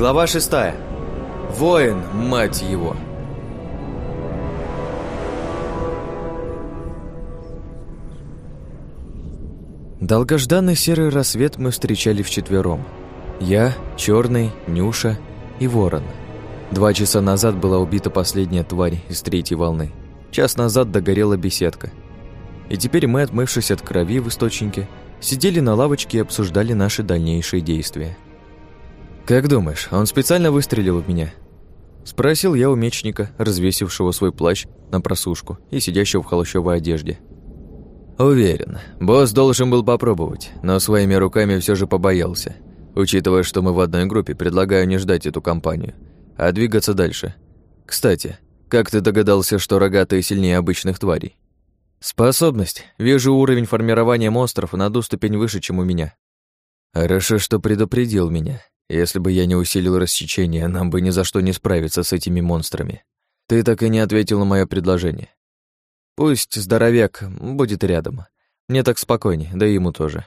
Глава шестая. Воин, мать его. Долгожданный серый рассвет мы встречали вчетвером. Я, Черный, Нюша и Ворон. Два часа назад была убита последняя тварь из третьей волны. Час назад догорела беседка. И теперь мы, отмывшись от крови в источнике, сидели на лавочке и обсуждали наши дальнейшие действия. «Как думаешь, он специально выстрелил в меня?» Спросил я у мечника, развесившего свой плащ на просушку и сидящего в холощовой одежде. «Уверен, босс должен был попробовать, но своими руками все же побоялся. Учитывая, что мы в одной группе, предлагаю не ждать эту компанию, а двигаться дальше. Кстати, как ты догадался, что рогатые сильнее обычных тварей?» «Способность. Вижу уровень формирования монстров на одну ступень выше, чем у меня». «Хорошо, что предупредил меня. Если бы я не усилил рассечение, нам бы ни за что не справиться с этими монстрами. Ты так и не ответил на мое предложение. Пусть здоровяк будет рядом. Мне так спокойнее, да и ему тоже.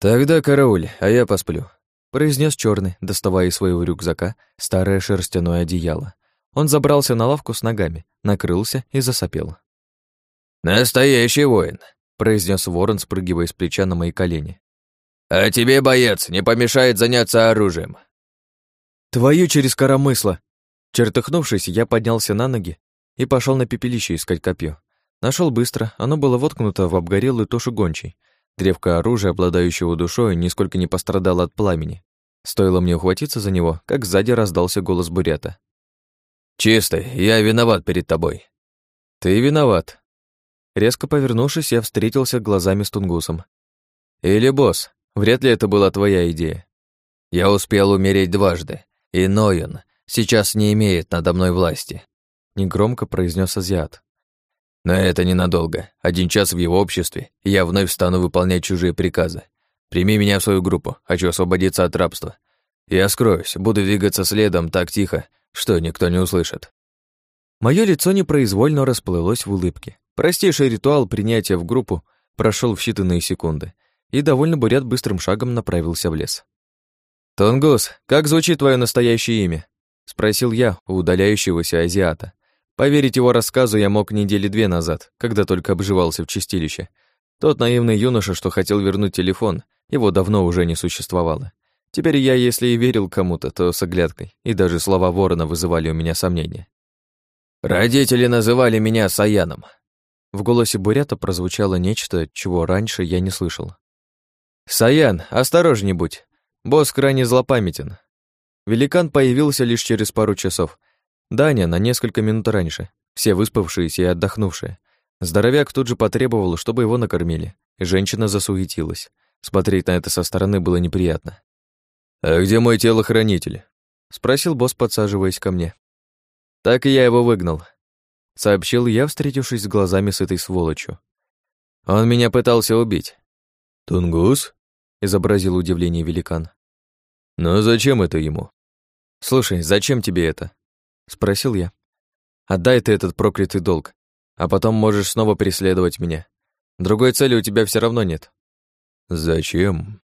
Тогда карауль, а я посплю, произнес черный, доставая из своего рюкзака старое шерстяное одеяло. Он забрался на лавку с ногами, накрылся и засопел. «Настоящий воин», — произнес ворон, спрыгивая с плеча на мои колени. «А тебе, боец, не помешает заняться оружием». «Твою через коромысло!» Чертыхнувшись, я поднялся на ноги и пошел на пепелище искать копье. Нашел быстро, оно было воткнуто в обгорелую тушу гончей. Древко оружия, обладающего душой, нисколько не пострадало от пламени. Стоило мне ухватиться за него, как сзади раздался голос бурята. «Чистый, я виноват перед тобой». «Ты виноват». Резко повернувшись, я встретился глазами с Тунгусом. «Или босс, Вряд ли это была твоя идея. Я успел умереть дважды, и Ноюн сейчас не имеет надо мной власти», — негромко произнес азиат. «Но это ненадолго. Один час в его обществе, и я вновь стану выполнять чужие приказы. Прими меня в свою группу, хочу освободиться от рабства. Я скроюсь, буду двигаться следом так тихо, что никто не услышит». Мое лицо непроизвольно расплылось в улыбке. Простейший ритуал принятия в группу прошел в считанные секунды, и довольно бурят быстрым шагом направился в лес. «Тунгус, как звучит твое настоящее имя?» — спросил я у удаляющегося азиата. Поверить его рассказу я мог недели две назад, когда только обживался в чистилище. Тот наивный юноша, что хотел вернуть телефон, его давно уже не существовало. Теперь я, если и верил кому-то, то с оглядкой, и даже слова ворона вызывали у меня сомнения. «Родители называли меня Саяном». В голосе Бурята прозвучало нечто, чего раньше я не слышал. «Саян, осторожней будь. Босс крайне злопамятен». Великан появился лишь через пару часов. Даня на несколько минут раньше. Все выспавшиеся и отдохнувшие. Здоровяк тут же потребовал, чтобы его накормили. Женщина засуетилась. Смотреть на это со стороны было неприятно. «А где мой телохранитель?» — спросил босс, подсаживаясь ко мне. «Так и я его выгнал», — сообщил я, встретившись с глазами с этой сволочью. «Он меня пытался убить». «Тунгус?» Изобразил удивление великан. «Но зачем это ему?» «Слушай, зачем тебе это?» — спросил я. «Отдай ты этот проклятый долг, а потом можешь снова преследовать меня. Другой цели у тебя все равно нет». «Зачем?»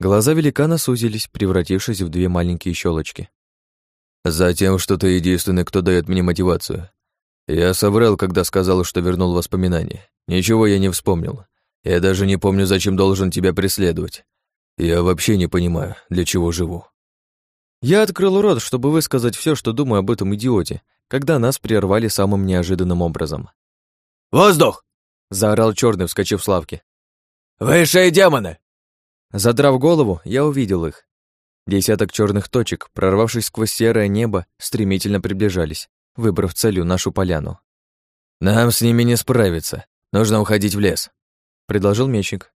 Глаза великана сузились, превратившись в две маленькие щелочки. «Затем, что ты единственный, кто дает мне мотивацию. Я соврал, когда сказал, что вернул воспоминания. Ничего я не вспомнил. Я даже не помню, зачем должен тебя преследовать. Я вообще не понимаю, для чего живу. Я открыл рот, чтобы высказать все, что думаю об этом идиоте, когда нас прервали самым неожиданным образом. «Воздух!» — заорал черный, вскочив с лавки. «Высшие демоны!» Задрав голову, я увидел их. Десяток черных точек, прорвавшись сквозь серое небо, стремительно приближались, выбрав целью нашу поляну. «Нам с ними не справиться. Нужно уходить в лес», предложил мечник.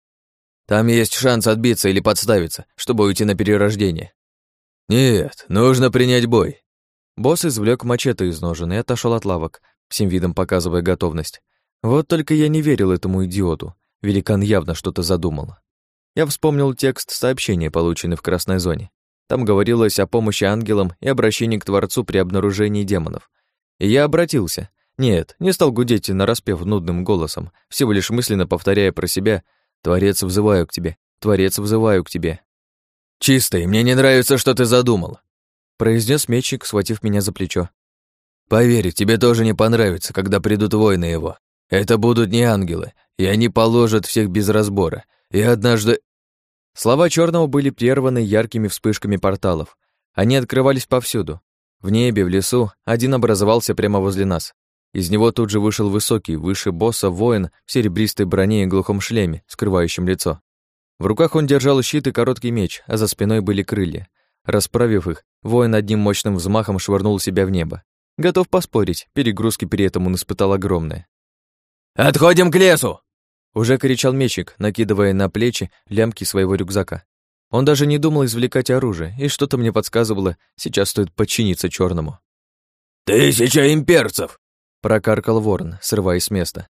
Там есть шанс отбиться или подставиться, чтобы уйти на перерождение. Нет, нужно принять бой. Босс извлек мачете из ножен и отошел от лавок, всем видом показывая готовность. Вот только я не верил этому идиоту. Великан явно что-то задумал. Я вспомнил текст сообщения, полученный в красной зоне. Там говорилось о помощи ангелам и обращении к Творцу при обнаружении демонов. И я обратился, нет, не стал гудеть нараспев нудным голосом, всего лишь мысленно повторяя про себя «Творец, взываю к тебе! Творец, взываю к тебе!» «Чистый, мне не нравится, что ты задумал!» произнес мечник, схватив меня за плечо. «Поверь, тебе тоже не понравится, когда придут воины его. Это будут не ангелы, и они положат всех без разбора. И однажды...» Слова черного были прерваны яркими вспышками порталов. Они открывались повсюду. В небе, в лесу, один образовался прямо возле нас. Из него тут же вышел высокий, выше босса воин в серебристой броне и глухом шлеме, скрывающем лицо. В руках он держал щит и короткий меч, а за спиной были крылья. Расправив их, воин одним мощным взмахом швырнул себя в небо. Готов поспорить, перегрузки при этом он испытал огромные. «Отходим к лесу!» Уже кричал мечик, накидывая на плечи лямки своего рюкзака. Он даже не думал извлекать оружие, и что-то мне подсказывало, сейчас стоит подчиниться черному. «Тысяча имперцев!» Прокаркал ворон, срываясь с места.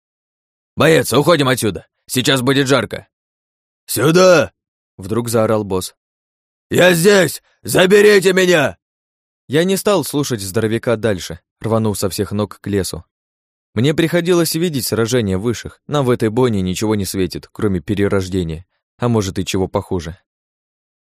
«Боец, уходим отсюда! Сейчас будет жарко!» «Сюда!» Вдруг заорал босс. «Я здесь! Заберите меня!» Я не стал слушать здоровяка дальше, рванув со всех ног к лесу. Мне приходилось видеть сражения высших, нам в этой бойне ничего не светит, кроме перерождения, а может и чего похуже.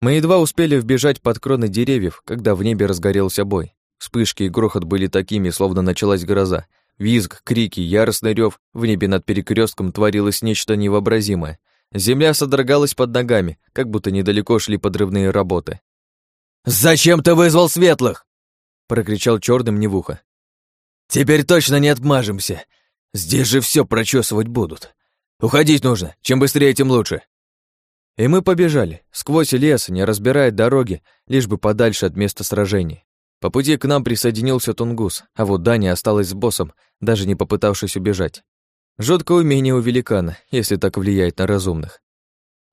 Мы едва успели вбежать под кроны деревьев, когда в небе разгорелся бой. Вспышки и грохот были такими, словно началась гроза, Визг, крики, яростный рев, в небе над перекрестком творилось нечто невообразимое. Земля содрогалась под ногами, как будто недалеко шли подрывные работы. «Зачем ты вызвал светлых?» прокричал черным мне в ухо. «Теперь точно не отмажемся. Здесь же все прочесывать будут. Уходить нужно, чем быстрее, тем лучше». И мы побежали, сквозь лес, не разбирая дороги, лишь бы подальше от места сражений. По пути к нам присоединился Тунгус, а вот Даня осталась с боссом, даже не попытавшись убежать. Жуткое умение у великана, если так влияет на разумных.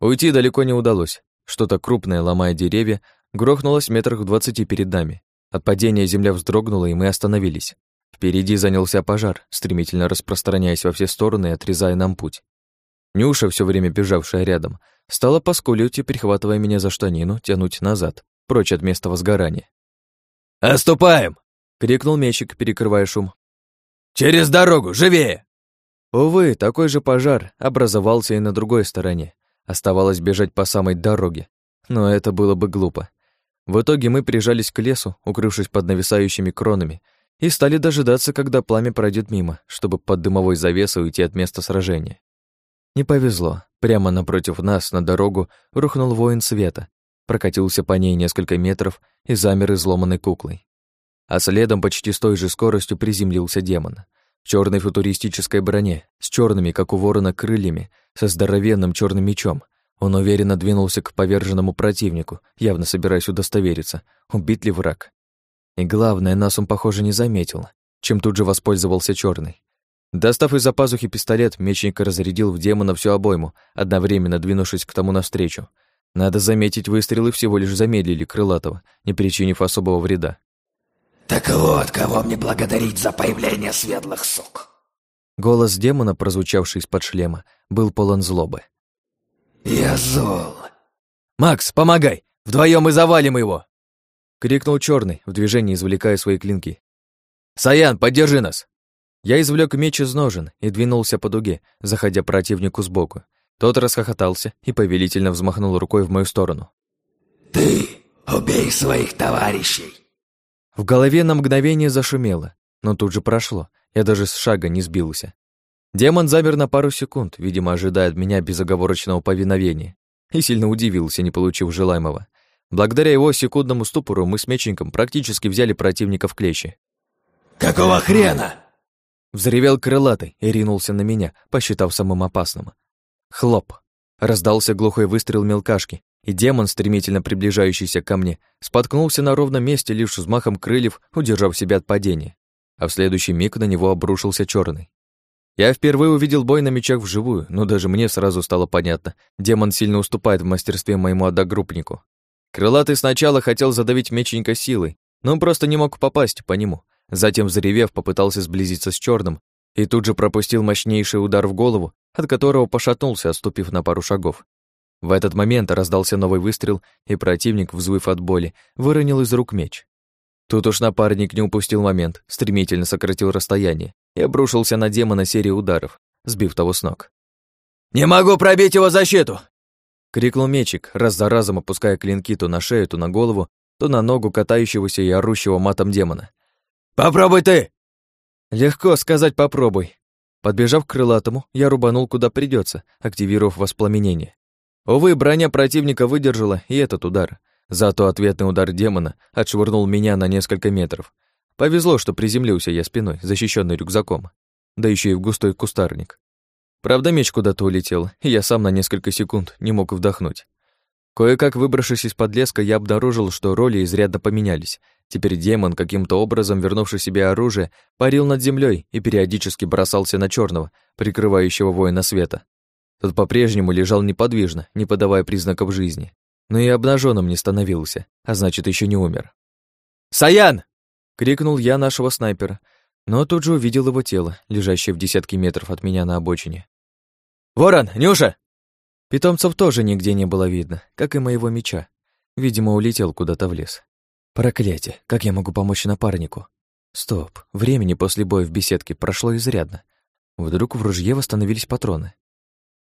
Уйти далеко не удалось. Что-то крупное, ломая деревья, грохнулось метрах в двадцати перед нами. От падения земля вздрогнула, и мы остановились. Впереди занялся пожар, стремительно распространяясь во все стороны и отрезая нам путь. Нюша, все время бежавшая рядом, стала поскуливать и, перехватывая меня за штанину, тянуть назад, прочь от места возгорания. «Оступаем!» — крикнул мечик, перекрывая шум. «Через дорогу, живее!» Увы, такой же пожар образовался и на другой стороне. Оставалось бежать по самой дороге. Но это было бы глупо. В итоге мы прижались к лесу, укрывшись под нависающими кронами, и стали дожидаться, когда пламя пройдет мимо, чтобы под дымовой завесой уйти от места сражения. Не повезло. Прямо напротив нас на дорогу рухнул воин света, прокатился по ней несколько метров и замер изломанной куклой. А следом почти с той же скоростью приземлился демон. В черной футуристической броне, с черными, как у ворона, крыльями, со здоровенным черным мечом. Он уверенно двинулся к поверженному противнику, явно собираясь удостовериться, убит ли враг. И главное, нас он, похоже, не заметил, чем тут же воспользовался черный. Достав из-за пазухи пистолет, мечник разрядил в демона всю обойму, одновременно двинувшись к тому навстречу. Надо заметить, выстрелы всего лишь замедлили Крылатого, не причинив особого вреда. «Так вот, кого мне благодарить за появление светлых сук!» Голос демона, прозвучавший из-под шлема, был полон злобы. «Я зол!» «Макс, помогай! Вдвоем мы завалим его!» Крикнул черный, в движении извлекая свои клинки. «Саян, поддержи нас!» Я извлек меч из ножен и двинулся по дуге, заходя противнику сбоку. Тот расхохотался и повелительно взмахнул рукой в мою сторону. «Ты убей своих товарищей!» В голове на мгновение зашумело, но тут же прошло, я даже с шага не сбился. Демон замер на пару секунд, видимо, ожидая от меня безоговорочного повиновения, и сильно удивился, не получив желаемого. Благодаря его секундному ступору мы с мечником практически взяли противника в клещи. «Какого хрена?» Взревел крылатый и ринулся на меня, посчитав самым опасным. Хлоп! Раздался глухой выстрел мелкашки, и демон, стремительно приближающийся ко мне, споткнулся на ровном месте лишь взмахом крыльев, удержав себя от падения. А в следующий миг на него обрушился черный. Я впервые увидел бой на мечах вживую, но даже мне сразу стало понятно, демон сильно уступает в мастерстве моему одногруппнику. Крылатый сначала хотел задавить меченька силой, но он просто не мог попасть по нему. Затем, взревев, попытался сблизиться с черным и тут же пропустил мощнейший удар в голову, от которого пошатнулся, отступив на пару шагов. В этот момент раздался новый выстрел, и противник, взвыв от боли, выронил из рук меч. Тут уж напарник не упустил момент, стремительно сократил расстояние и обрушился на демона серией ударов, сбив того с ног. «Не могу пробить его защиту!» Крикнул мечик, раз за разом опуская клинки то на шею, то на голову, то на ногу катающегося и орущего матом демона. «Попробуй ты!» Легко сказать «попробуй». Подбежав к крылатому, я рубанул куда придется, активировав воспламенение. Увы, броня противника выдержала и этот удар. Зато ответный удар демона отшвырнул меня на несколько метров. Повезло, что приземлился я спиной, защищенный рюкзаком. Да еще и в густой кустарник. Правда, меч куда-то улетел, и я сам на несколько секунд не мог вдохнуть. Кое-как выбравшись из-под леска, я обнаружил, что роли изрядно поменялись. Теперь демон, каким-то образом вернувший себе оружие, парил над землей и периодически бросался на черного, прикрывающего воина света. Тот по-прежнему лежал неподвижно, не подавая признаков жизни. Но и обнаженным не становился, а значит, еще не умер. «Саян!» — крикнул я нашего снайпера, но тут же увидел его тело, лежащее в десятки метров от меня на обочине. «Ворон! Нюша!» Питомцев тоже нигде не было видно, как и моего меча. Видимо, улетел куда-то в лес. Проклятие, как я могу помочь напарнику? Стоп, времени после боя в беседке прошло изрядно. Вдруг в ружье восстановились патроны.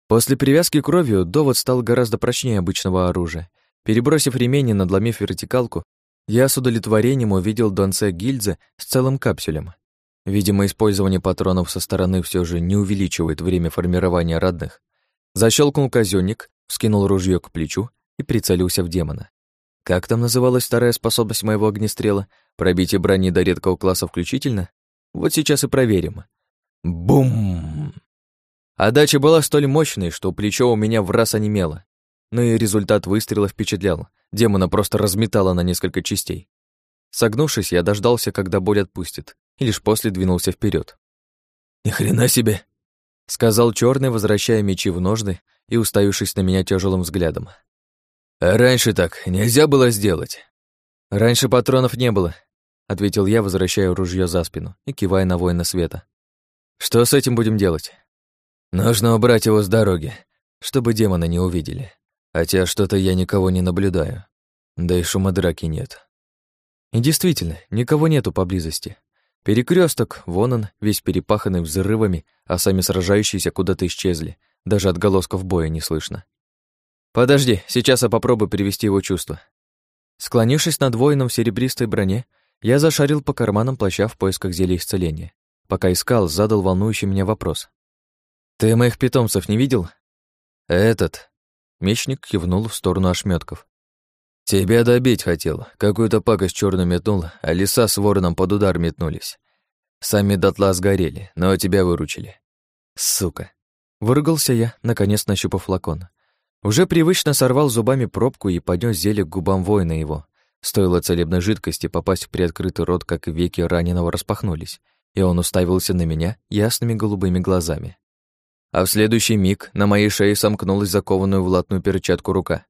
После привязки кровью довод стал гораздо прочнее обычного оружия. Перебросив ремень и надломив вертикалку, я с удовлетворением увидел донце гильзы с целым капсулем. Видимо, использование патронов со стороны все же не увеличивает время формирования родных. Защелкнул казённик, скинул ружье к плечу и прицелился в демона. Как там называлась вторая способность моего огнестрела? Пробитие брони до редкого класса включительно? Вот сейчас и проверим. Бум! Отдача была столь мощной, что плечо у меня в раз онемело. Но и результат выстрела впечатлял. Демона просто разметало на несколько частей. Согнувшись, я дождался, когда боль отпустит, и лишь после двинулся вперед. «Ни хрена себе!» — сказал черный, возвращая мечи в ножны и уставившись на меня тяжелым взглядом. «А раньше так нельзя было сделать?» «Раньше патронов не было», — ответил я, возвращая ружье за спину и кивая на воина света. «Что с этим будем делать?» «Нужно убрать его с дороги, чтобы демона не увидели. Хотя что-то я никого не наблюдаю. Да и шума драки нет». И действительно, никого нету поблизости. Перекресток, вон он, весь перепаханный взрывами, а сами сражающиеся куда-то исчезли. Даже отголосков боя не слышно. «Подожди, сейчас я попробую перевести его чувства». Склонившись над воином в серебристой броне, я зашарил по карманам плаща в поисках зелья исцеления. Пока искал, задал волнующий меня вопрос. «Ты моих питомцев не видел?» «Этот...» Мечник кивнул в сторону ошметков. «Тебя добить хотел. Какую-то пакость черную метнул, а лиса с вороном под удар метнулись. Сами дотла сгорели, но тебя выручили». «Сука!» Выругался я, наконец нащупав флакон. Уже привычно сорвал зубами пробку и поднес зелье к губам воина его. Стоило целебной жидкости попасть в приоткрытый рот, как веки раненого распахнулись, и он уставился на меня ясными голубыми глазами. А в следующий миг на моей шее сомкнулась закованную в латную перчатку рука.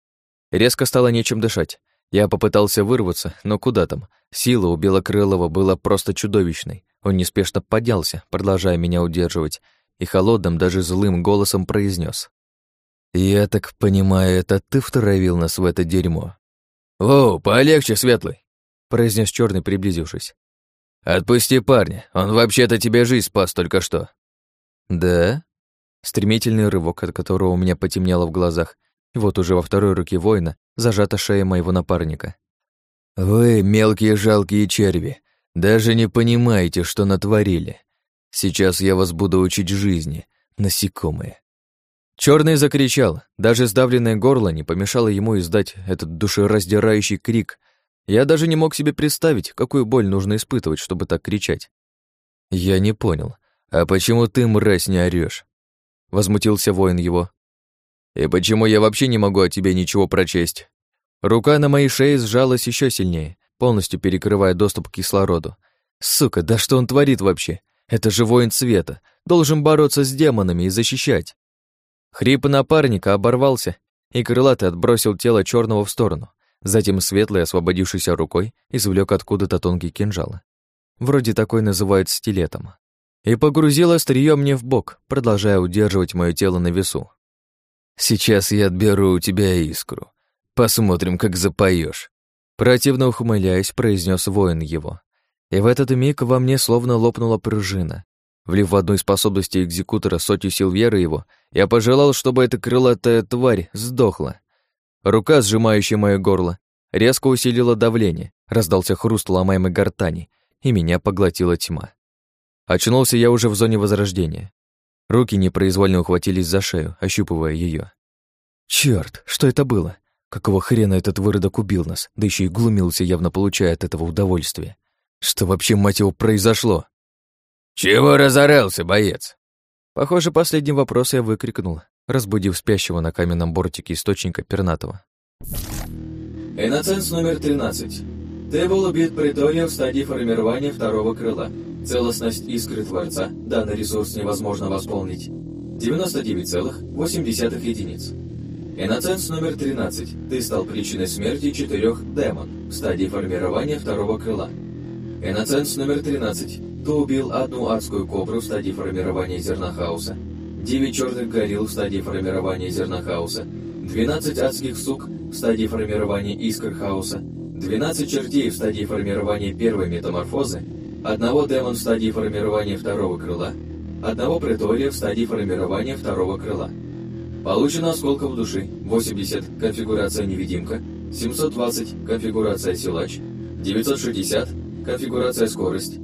Резко стало нечем дышать. Я попытался вырваться, но куда там? Сила у Белокрылого была просто чудовищной. Он неспешно поднялся, продолжая меня удерживать, и холодным, даже злым голосом произнес: «Я так понимаю, это ты втравил нас в это дерьмо?» «Воу, полегче, Светлый!» произнес черный, приблизившись. «Отпусти парня, он вообще-то тебе жизнь спас только что». «Да?» Стремительный рывок, от которого у меня потемнело в глазах, и вот уже во второй руке воина зажата шея моего напарника. «Вы, мелкие жалкие черви, даже не понимаете, что натворили. Сейчас я вас буду учить жизни, насекомые». Черный закричал, даже сдавленное горло не помешало ему издать этот душераздирающий крик. Я даже не мог себе представить, какую боль нужно испытывать, чтобы так кричать. «Я не понял, а почему ты, мразь, не орёшь?» Возмутился воин его, и почему я вообще не могу от тебя ничего прочесть? Рука на моей шее сжалась еще сильнее, полностью перекрывая доступ к кислороду. Сука, да что он творит вообще? Это же воин света, должен бороться с демонами и защищать. Хрип напарника оборвался, и крылатый отбросил тело черного в сторону. Затем светлый, освободившийся рукой, извлек откуда-то тонкий кинжал. Вроде такой называют стилетом. И погрузил острие мне в бок, продолжая удерживать мое тело на весу. Сейчас я отберу у тебя искру. Посмотрим, как запоешь. Противно ухмыляясь, произнес воин его. И в этот миг во мне словно лопнула пружина. Влив в одну из способностей экзекутора сотню сил веры его, я пожелал, чтобы эта крылатая тварь сдохла. Рука, сжимающая мое горло, резко усилило давление, раздался хруст ломаемой гортани, и меня поглотила тьма. Очнулся я уже в зоне возрождения. Руки непроизвольно ухватились за шею, ощупывая ее. Черт, что это было? Какого хрена этот выродок убил нас, да еще и глумился, явно получая от этого удовольствие? Что вообще, мать его, произошло? «Чего разорался, боец?» Похоже, последний вопрос я выкрикнул, разбудив спящего на каменном бортике источника пернатого. Иноценс номер 13. Ты был убит Притория в стадии формирования второго крыла. Целостность искры Творца. Данный ресурс невозможно восполнить. 99,8 единиц. Иноценс номер 13. Ты стал причиной смерти четырех демон в стадии формирования второго крыла. Иноценс номер 13. Ты убил одну адскую кобру в стадии формирования зерна хаоса, 9 черных горилл в стадии формирования зерна хаоса, 12 адских сук в стадии формирования искр хаоса, 12 чертей в стадии формирования первой метаморфозы, одного демон в стадии формирования второго крыла, одного претория в стадии формирования второго крыла. Получено осколков души. 80, конфигурация невидимка, 720, конфигурация силач, 960, конфигурация скорость,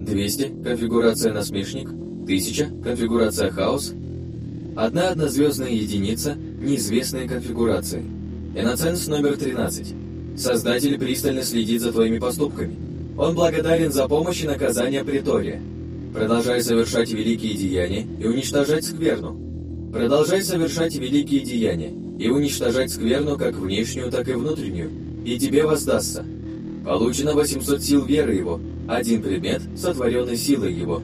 200, конфигурация насмешник, 1000, конфигурация хаос, одна однозвездная единица, неизвестные конфигурации. Иноценс номер 13. Создатель пристально следит за твоими поступками. Он благодарен за помощь и наказание Притория. Продолжай совершать великие деяния и уничтожать скверну. Продолжай совершать великие деяния и уничтожать скверну как внешнюю, так и внутреннюю, и тебе воздастся. Получено 800 сил веры его, один предмет, сотворенный силой его.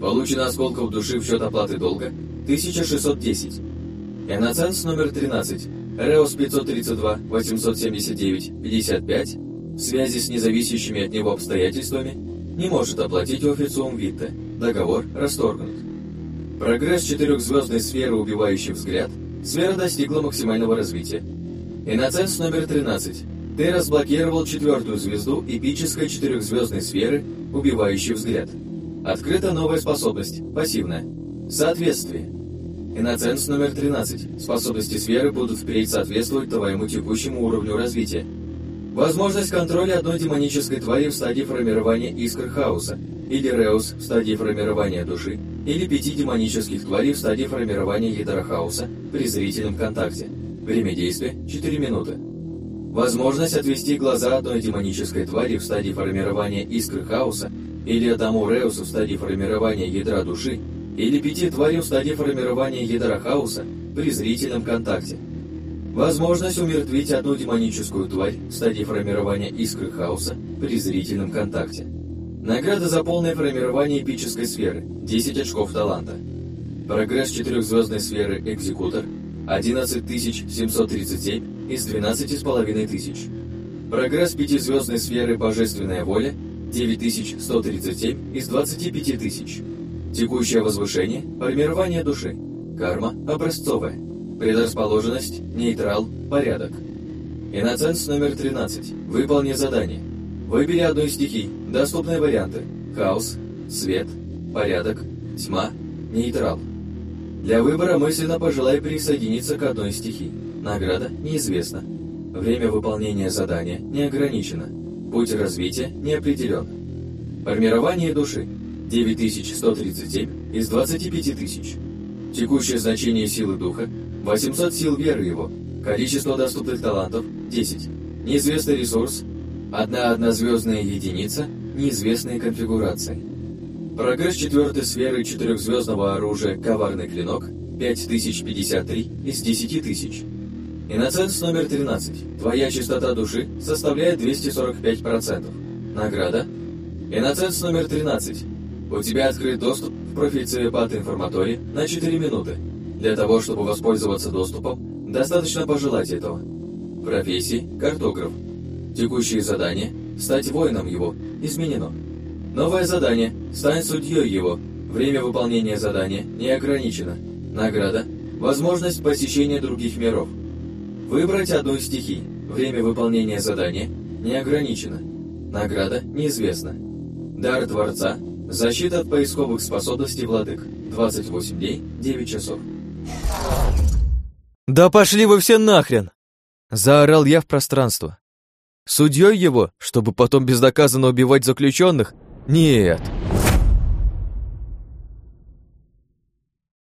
Получено осколков души в счет оплаты долга 1610. Иноценс номер 13. Реус 532 879 55 в связи с независящими от него обстоятельствами не может оплатить официум Витте. Договор расторгнут. Прогресс четырехзвездной сферы «Убивающий взгляд» сфера достигла максимального развития. Иноценс номер 13. Ты разблокировал четвертую звезду эпической четырехзвездной сферы «Убивающий взгляд». Открыта новая способность, пассивная. Соответствие. Иноценс номер 13. Способности сферы будут впредь соответствовать твоему текущему уровню развития. Возможность контроля одной демонической твари в стадии формирования искр хаоса, или Реус в стадии формирования души, или пяти демонических тварей в стадии формирования ядра хаоса при зрительном контакте. Время действия – 4 минуты. Возможность отвести глаза одной демонической твари в стадии формирования искры хаоса или одному Реусу в стадии формирования ядра души или пяти тварей в стадии формирования ядра хаоса при зрительном контакте. Возможность умертвить одну демоническую тварь в стадии формирования искры хаоса при зрительном контакте. Награда за полное формирование эпической сферы – 10 очков таланта. Прогресс четырехзвездной сферы «Экзекутор» – 11737 из 12,5 тысяч. Прогресс пятизвездной сферы «Божественная воля» – 9137 из 25 тысяч. Текущее возвышение – формирование души. Карма – образцовая. Предрасположенность – нейтрал, порядок. Иноценс номер 13. Выполни задание. Выбери одну из стихий. Доступные варианты. Хаос, свет, порядок, тьма, нейтрал. Для выбора мысленно пожелай присоединиться к одной из стихий. Награда неизвестна. Время выполнения задания не ограничено. Путь развития не определен. Формирование души 9137 из 25 тысяч. Текущее значение силы духа 800 сил веры его. Количество доступных талантов 10. Неизвестный ресурс одна однозвездная единица неизвестной конфигурации. Прогресс четвертой сферы четырехзвездного оружия «Коварный клинок» 5053 из 10 тысяч. Иноценс номер 13. Твоя частота души составляет 245%. Награда. Иноценс номер 13. У тебя открыт доступ в профиль Цевепат Информатории на 4 минуты. Для того, чтобы воспользоваться доступом, достаточно пожелать этого. Профессии – картограф. Текущие задания – стать воином его, изменено. Новое задание – стань судьей его. Время выполнения задания не ограничено. Награда – возможность посещения других миров. Выбрать одну из стихий. Время выполнения задания не ограничено. Награда неизвестна. Дар Творца – Защита от поисковых способностей владык. 28 дней, 9 часов. «Да пошли вы все нахрен!» Заорал я в пространство. Судьей его, чтобы потом безнаказанно убивать заключенных? Нет,